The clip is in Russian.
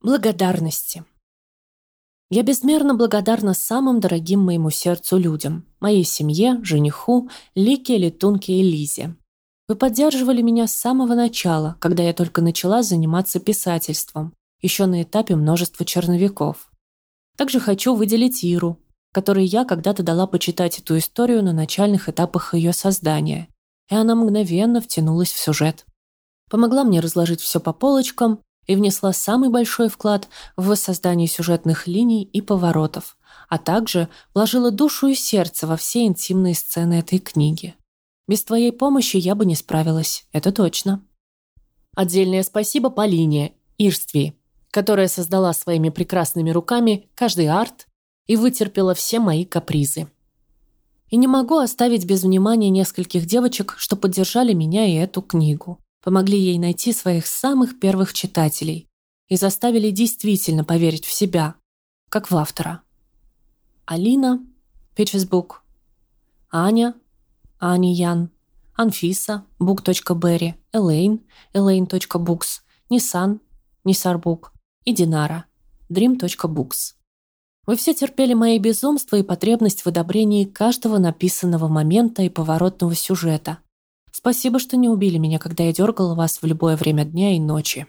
Благодарности. Я безмерно благодарна самым дорогим моему сердцу людям, моей семье, жениху, Лике, Летунке и Лизе. Вы поддерживали меня с самого начала, когда я только начала заниматься писательством, еще на этапе множества черновиков. Также хочу выделить Иру, которой я когда-то дала почитать эту историю на начальных этапах ее создания, и она мгновенно втянулась в сюжет. Помогла мне разложить все по полочкам и внесла самый большой вклад в воссоздание сюжетных линий и поворотов, а также вложила душу и сердце во все интимные сцены этой книги. Без твоей помощи я бы не справилась, это точно. Отдельное спасибо Полине, Ирстви, которая создала своими прекрасными руками каждый арт и вытерпела все мои капризы. И не могу оставить без внимания нескольких девочек, что поддержали меня и эту книгу помогли ей найти своих самых первых читателей и заставили действительно поверить в себя, как в автора. Алина, Pitches Аня, Ани Ян, Анфиса, book.berry, Элейн, elaine.books, Нисан, Нисарбук и Динара, dream.books. Вы все терпели мои безумства и потребность в одобрении каждого написанного момента и поворотного сюжета, Спасибо, что не убили меня, когда я дергала вас в любое время дня и ночи.